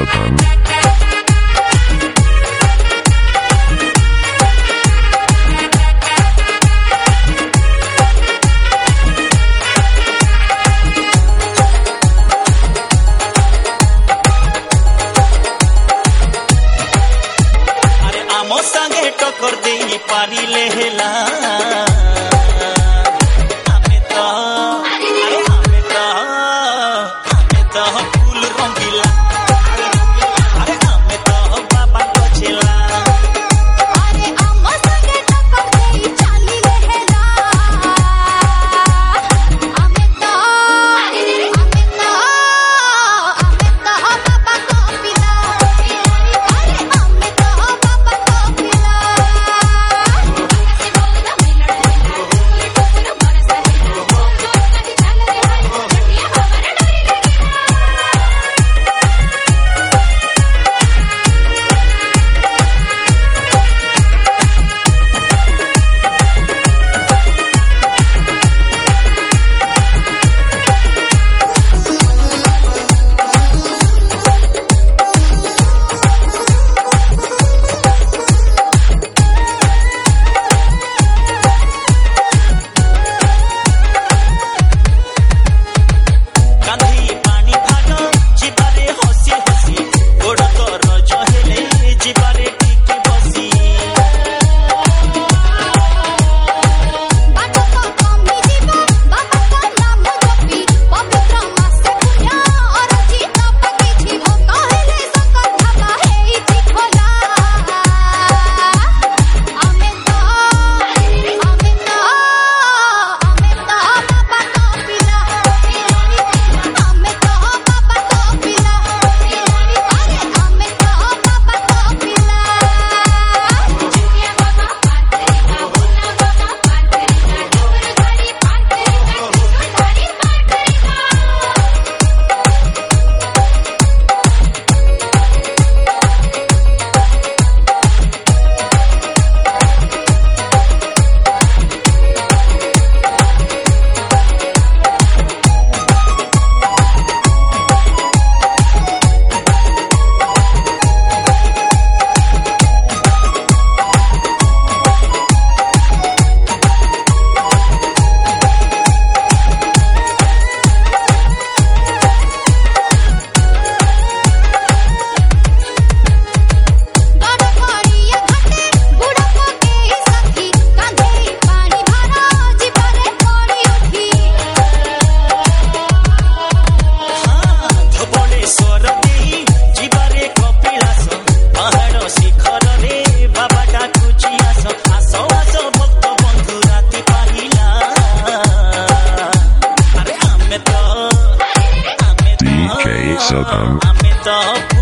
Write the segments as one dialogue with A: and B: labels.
A: Satan. DJ Satan.
B: Um,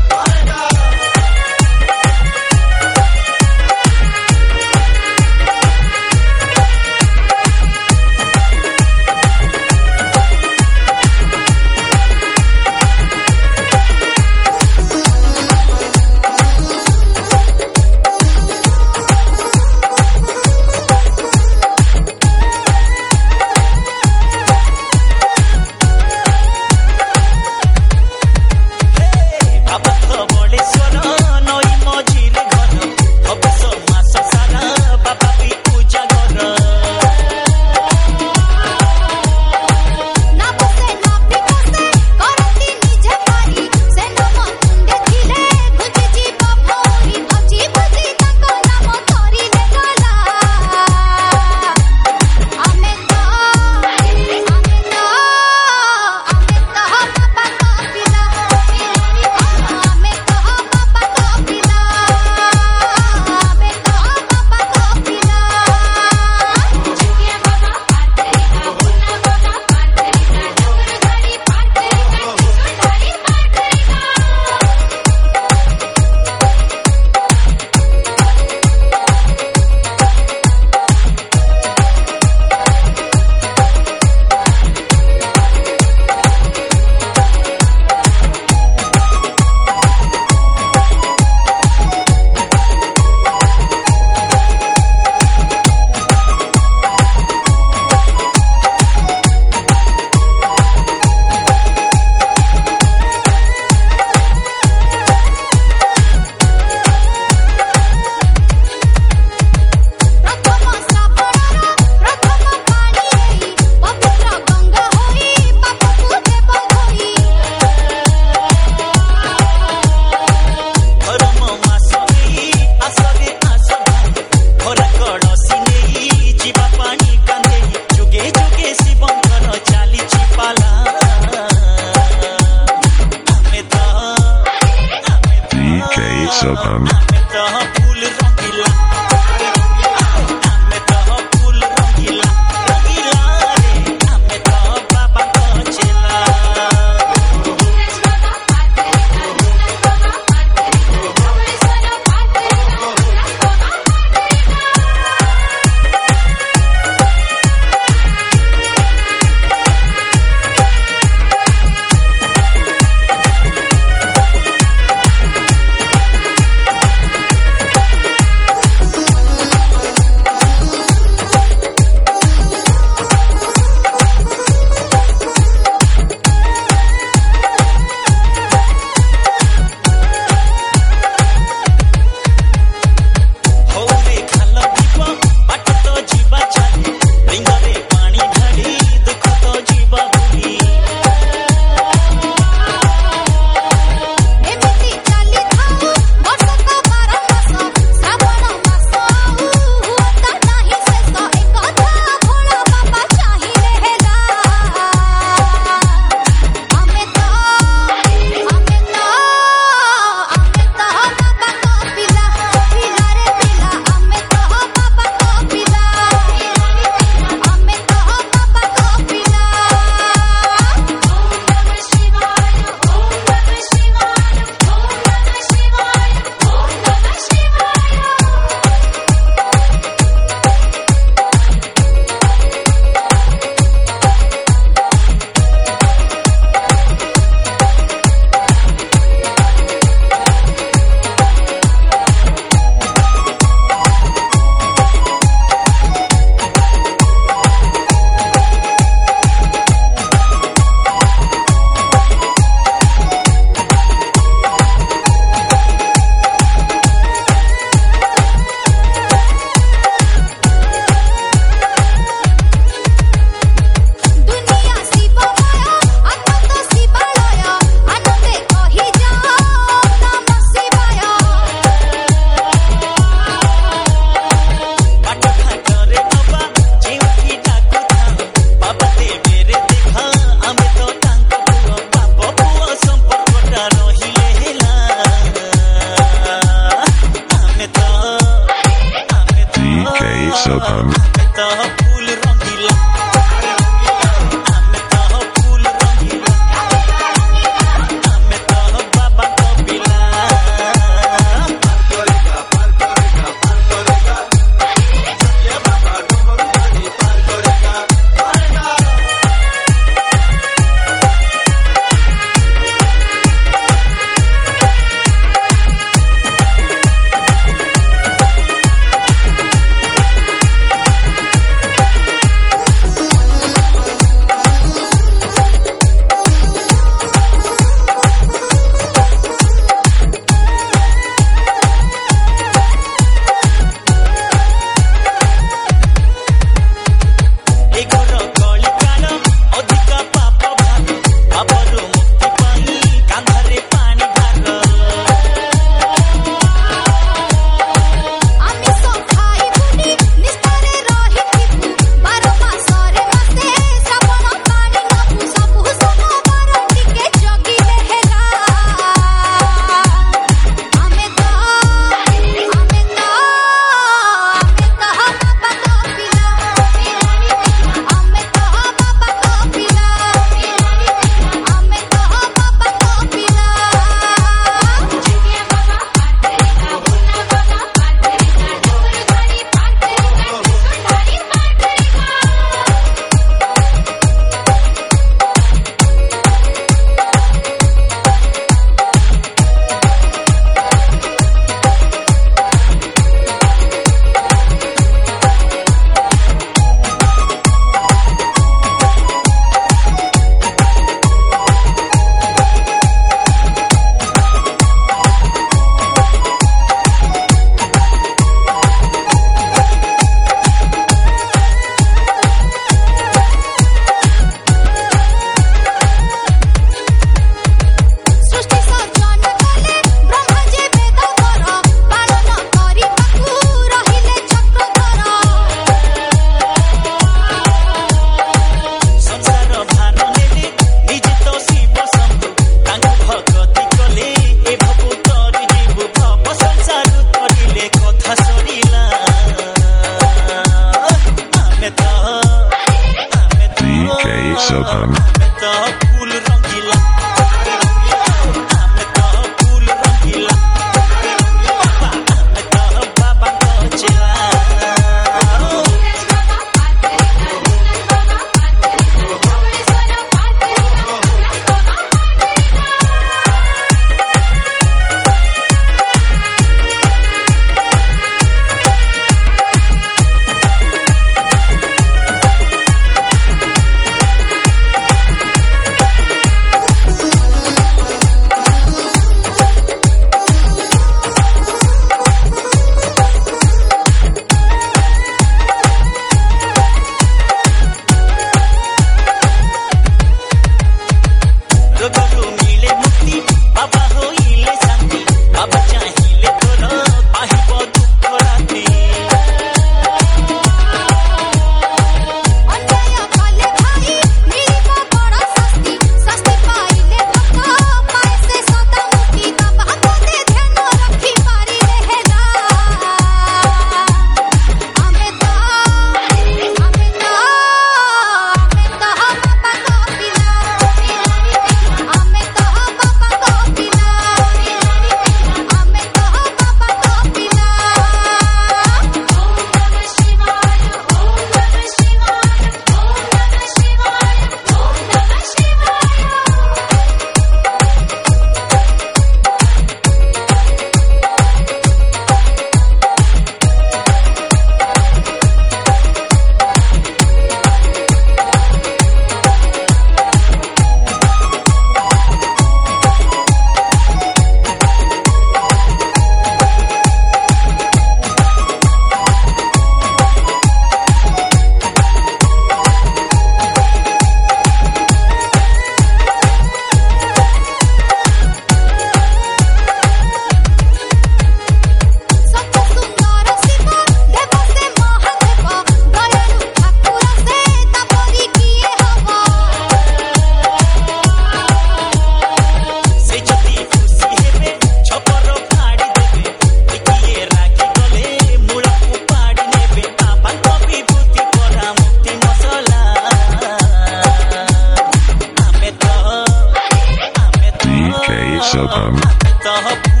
A: DK